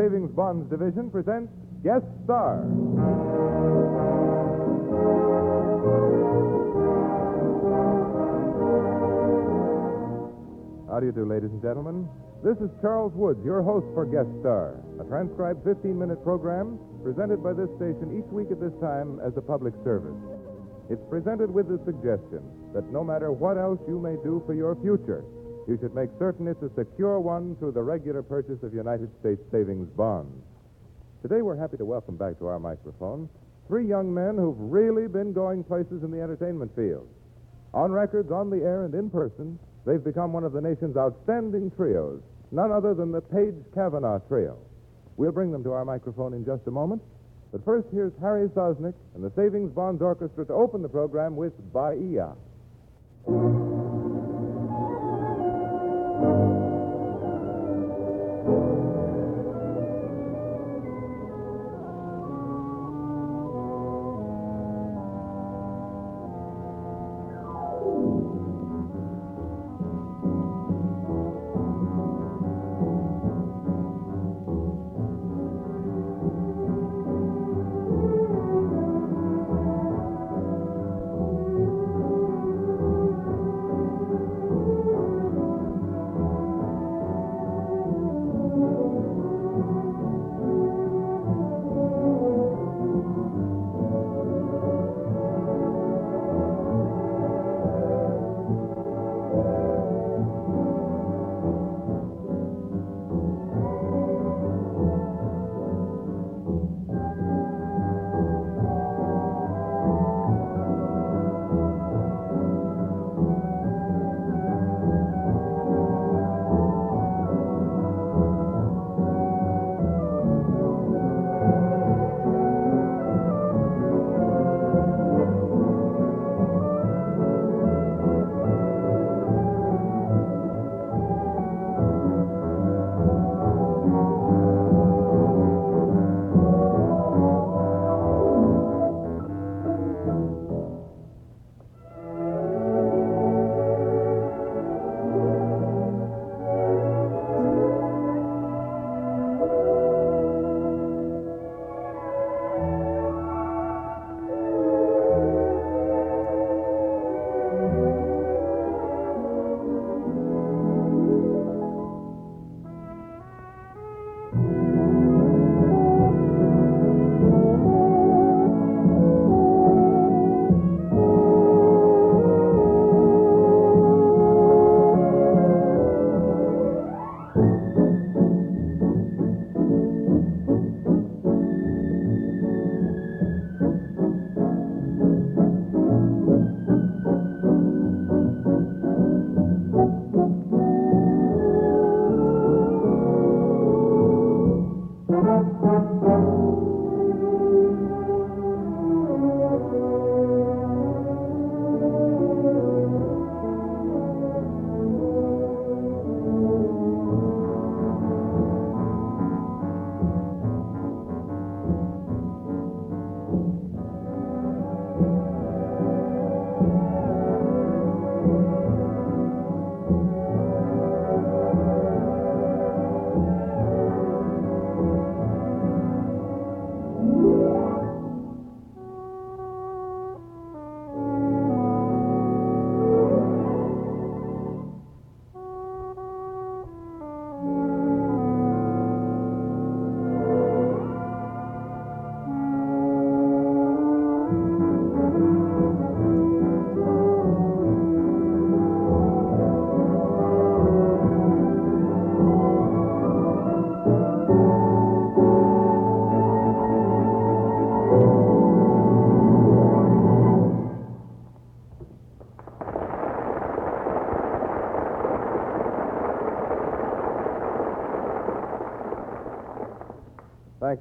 Savings Bonds Division presents Guest Star. How do you do, ladies and gentlemen? This is Charles Woods, your host for Guest Star, a transcribed 15 minute program presented by this station each week at this time as a public service. It's presented with the suggestion that no matter what else you may do for your future, you should make certain it's a secure one through the regular purchase of United States savings bonds. Today, we're happy to welcome back to our microphone three young men who've really been going places in the entertainment field. On records, on the air, and in person, they've become one of the nation's outstanding trios, none other than the Page Cavanaugh Trio. We'll bring them to our microphone in just a moment. But first, here's Harry Sosnick and the Savings Bonds Orchestra to open the program with Bahia. Thank you,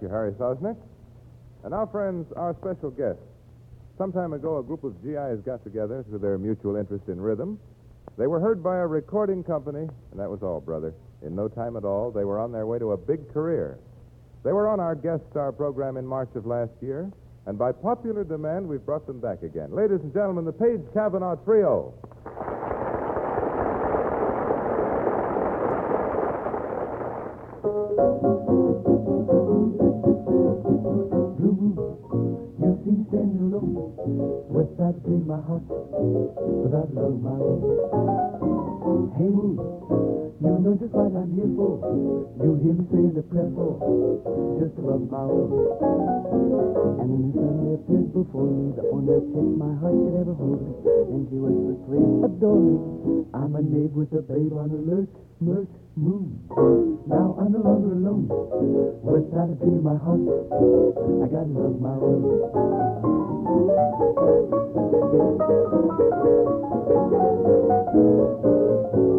Harry Sosnick. And now, friends, our special guest. Some time ago, a group of GIs got together through their mutual interest in rhythm. They were heard by a recording company, and that was all, brother. In no time at all, they were on their way to a big career. They were on our guest star program in March of last year, and by popular demand, we've brought them back again. Ladies and gentlemen, the Page Cavanaugh Trio. Without a dream, my heart, without love, my own. Hey, Woo, you know just what I'm here for. You hear me saying the prayer for, just to love my own. And then suddenly appeared before me, the only chick my heart could ever hold. And she whispered, please adore me. I'm a knave with a babe on a lurch, lurch, moon. Now I'm no longer alone. Without a dream, my heart, I gotta love my own. And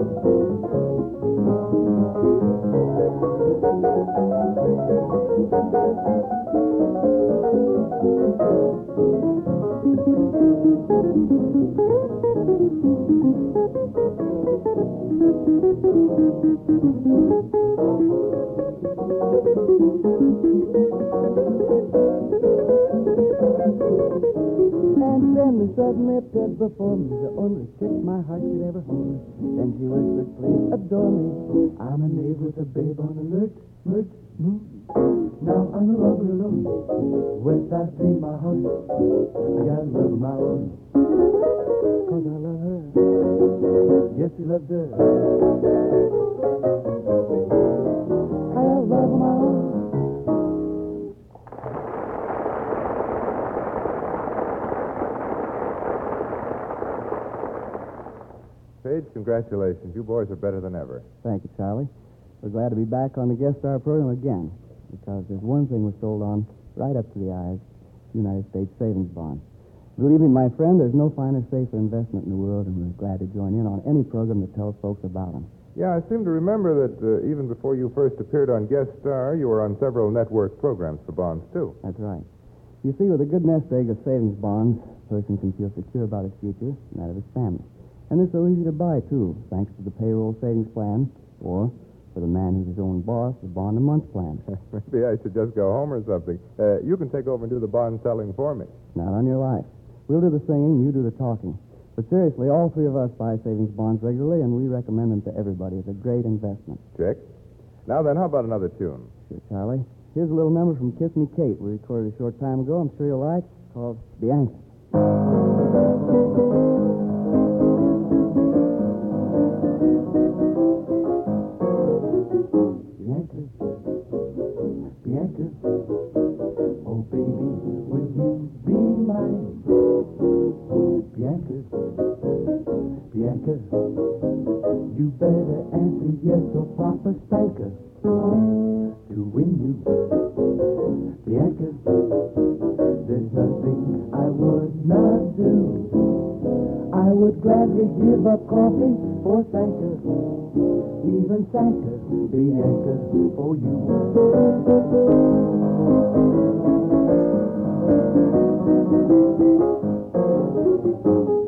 before me the only chick my heart could ever hold. Then she whispered, please adore me. I'm a knave with a babe on a lurch, lurch, moon. Now I'm no longer alone. Without a dream, my heart, I gotta love my own. Cause I love her. Yes, she loves her. Page, congratulations. You boys are better than ever. Thank you, Charlie. We're glad to be back on the guest star program again because there's one thing we're sold on right up to the eyes United States savings bonds. Believe me, my friend, there's no finer, safer investment in the world, and we're glad to join in on any program that tells folks about them. Yeah, I seem to remember that uh, even before you first appeared on Guest Star, you were on several network programs for bonds, too. That's right. You see, with a good nest egg of savings bonds, a person can feel secure about his future and that of his family. And they're so easy to buy, too, thanks to the payroll savings plan, or, for the man who's his own boss, the bond a month plan. Maybe I should just go home or something. Uh, you can take over and do the bond selling for me. Not on your life. We'll do the singing, you do the talking. But seriously, all three of us buy savings bonds regularly, and we recommend them to everybody. It's a great investment. Check. Now then, how about another tune? Sure, Charlie. Here's a little number from Kiss Me Kate we recorded a short time ago. I'm sure you'll like. It's called Bianca. Bianca, to win you. Bianca, there's nothing I would not do. I would gladly give up coffee for Sanka, even Sanka, Bianca, for you. Are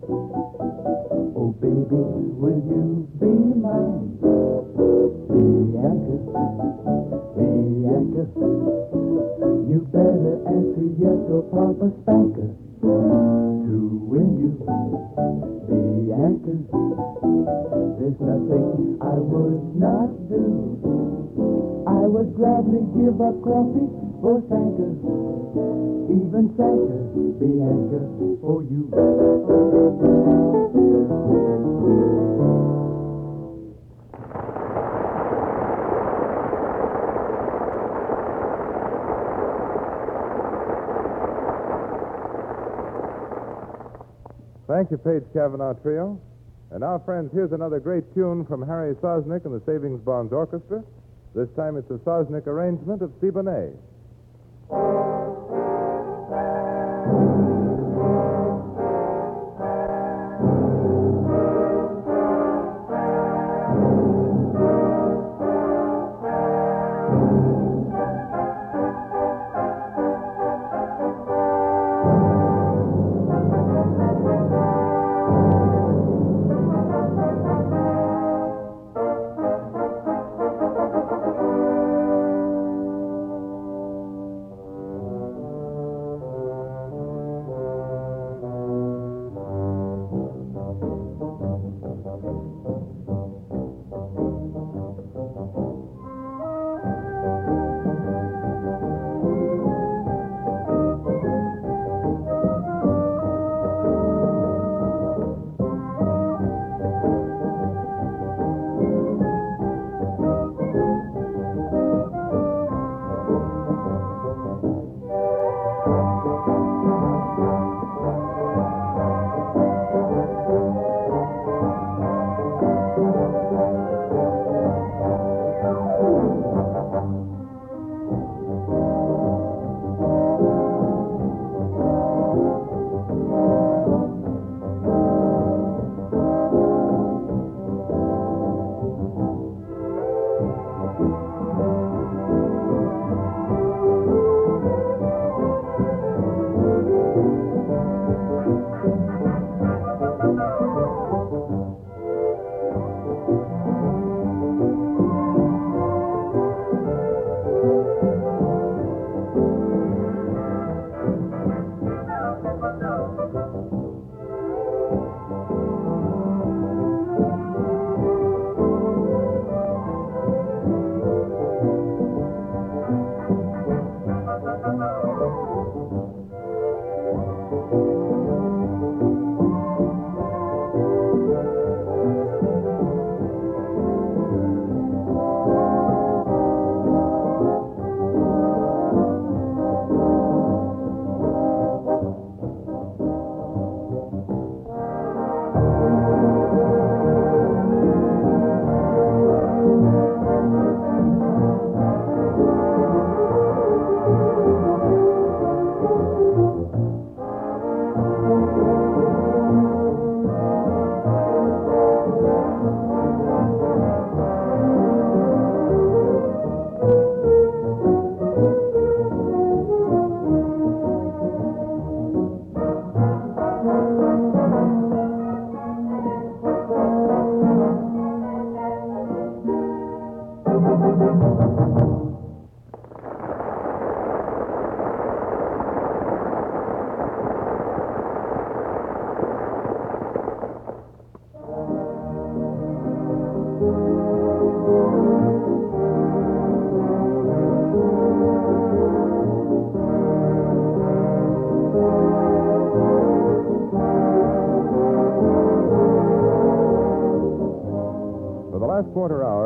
Oh baby, will you be mine? Bianca, Bianca, you better answer yes or Papa Spanker to win you. Bianca, there's nothing I would not do. I would gladly give up coffee for Sanka, even Bianca, for you. Thank you, Page Cavanaugh Trio. And now, friends, here's another great tune from Harry Sosnick and the Savings Bonds Orchestra. This time it's a Sosnick arrangement of Siboney.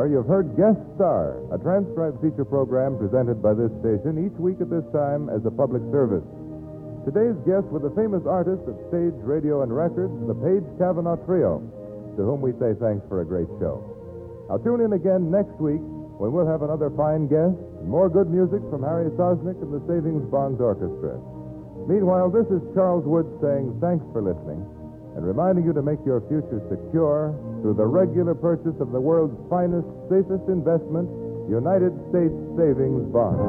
You've heard Guest Star, a transcribed feature program presented by this station each week at this time as a public service. Today's guest were the famous artists of stage, radio, and records, the Page Cavanaugh Trio, to whom we say thanks for a great show. Now tune in again next week when we'll have another fine guest and more good music from Harry Sosnick and the Savings Bonds Orchestra. Meanwhile, this is Charles Wood saying thanks for listening and reminding you to make your future secure through the regular purchase of the world's finest, safest investment, United States Savings Bonds.